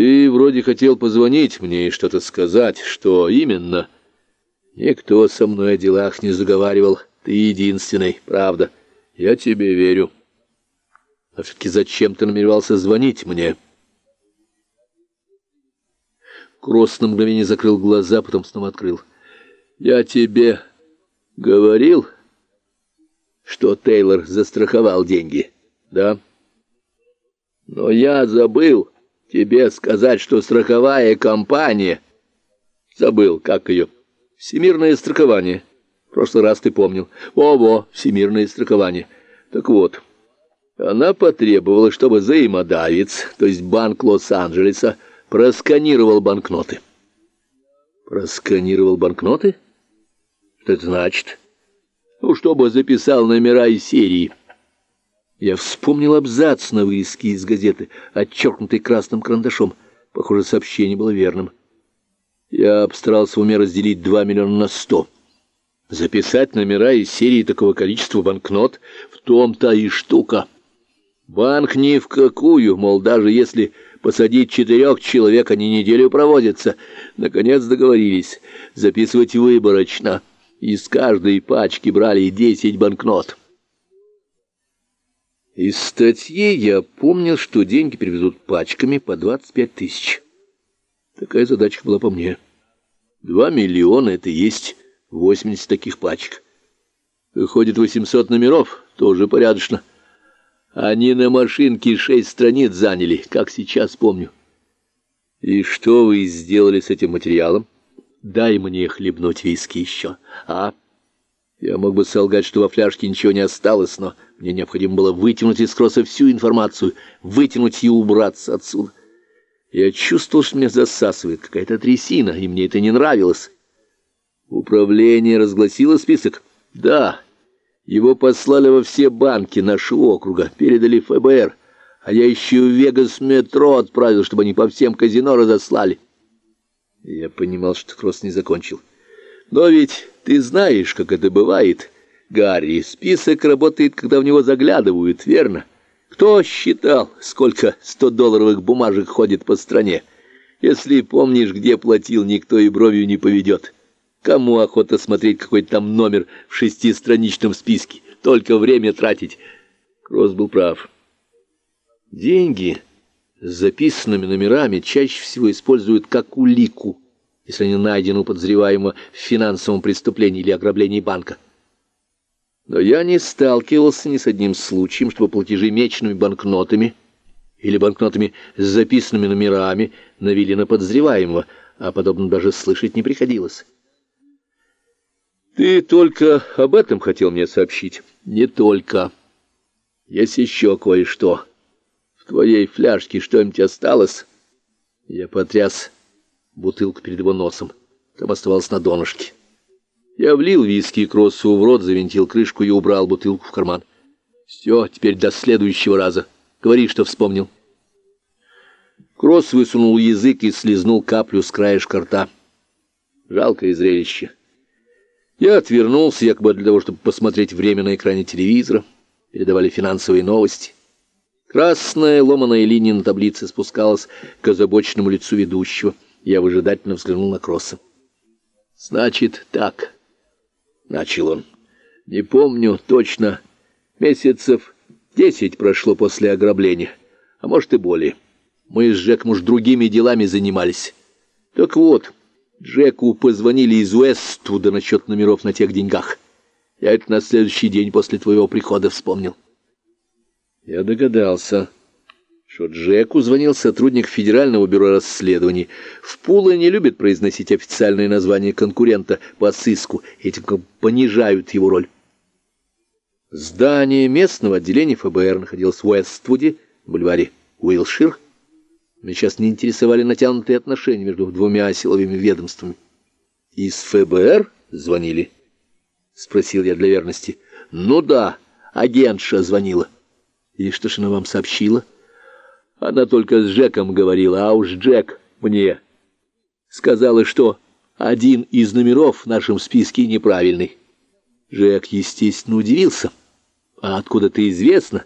Ты вроде хотел позвонить мне и что-то сказать. Что именно? Никто со мной о делах не заговаривал. Ты единственный, правда. Я тебе верю. А все-таки зачем ты намеревался звонить мне?» Кросс на мгновение закрыл глаза, потом снова открыл. «Я тебе говорил, что Тейлор застраховал деньги, да? Но я забыл тебе сказать, что страховая компания... Забыл, как ее? Всемирное страхование. В прошлый раз ты помнил. Во-во, всемирное страхование. Так вот, она потребовала, чтобы взаимодавец, то есть Банк Лос-Анджелеса, просканировал банкноты. Просканировал банкноты? Что это значит? Ну, чтобы записал номера и серии. Я вспомнил абзац на вырезке из газеты, отчеркнутый красным карандашом. Похоже, сообщение было верным. Я постарался в уме разделить два миллиона на сто. Записать номера из серии такого количества банкнот в том-то и штука. Банк ни в какую, мол, даже если посадить четырех человек, они неделю проводятся. Наконец договорились записывать выборочно. Из каждой пачки брали десять банкнот. Из статьи я помнил, что деньги привезут пачками по двадцать пять тысяч. Такая задачка была по мне. Два миллиона — это есть восемьдесят таких пачек. Выходит, восемьсот номеров, тоже порядочно. Они на машинке шесть страниц заняли, как сейчас помню. И что вы сделали с этим материалом? Дай мне хлебнуть виски еще, а? Я мог бы солгать, что во фляжке ничего не осталось, но мне необходимо было вытянуть из кросса всю информацию, вытянуть и убраться отсюда. Я чувствовал, что меня засасывает какая-то трясина, и мне это не нравилось. Управление разгласило список? Да. Его послали во все банки нашего округа, передали ФБР, а я еще в Вегас-метро отправил, чтобы они по всем казино разослали. Я понимал, что Кросс не закончил. Но ведь ты знаешь, как это бывает, Гарри. Список работает, когда в него заглядывают, верно? Кто считал, сколько сто-долларовых бумажек ходит по стране? Если помнишь, где платил, никто и бровью не поведет. Кому охота смотреть какой-то там номер в шестистраничном списке? Только время тратить. Кросс был прав. Деньги с записанными номерами чаще всего используют как улику, если они найдены у подозреваемого в финансовом преступлении или ограблении банка. Но я не сталкивался ни с одним случаем, чтобы платежи мечными банкнотами или банкнотами с записанными номерами навели на подозреваемого, а подобно даже слышать не приходилось. Ты только об этом хотел мне сообщить? Не только. Есть еще кое-что. В твоей фляжке что-нибудь осталось? Я потряс бутылку перед его носом. Там оставалось на донышке. Я влил виски и кроссу в рот, завинтил крышку и убрал бутылку в карман. Все, теперь до следующего раза. Говори, что вспомнил. Кросс высунул язык и слезнул каплю с краешка рта. Жалкое зрелище. Я отвернулся, якобы для того, чтобы посмотреть время на экране телевизора. Передавали финансовые новости. Красная ломаная линия на таблице спускалась к озабоченному лицу ведущего. Я выжидательно взглянул на Кросса. «Значит, так», — начал он. «Не помню точно. Месяцев десять прошло после ограбления, а может и более. Мы с Джеком уж другими делами занимались. Так вот...» Джеку позвонили из Уэствуда насчет номеров на тех деньгах. Я это на следующий день после твоего прихода вспомнил. Я догадался, что Джеку звонил сотрудник Федерального бюро расследований. В Пуле не любят произносить официальное название конкурента по сыску, этим понижают его роль. Здание местного отделения ФБР находилось в Уэствуде, бульваре Уилшир, меня сейчас не интересовали натянутые отношения между двумя силовыми ведомствами. «Из ФБР звонили?» — спросил я для верности. «Ну да, агентша звонила». «И что ж она вам сообщила?» «Она только с Джеком говорила, а уж Джек мне сказала, что один из номеров в нашем списке неправильный». Джек, естественно, удивился. «А откуда ты известно?»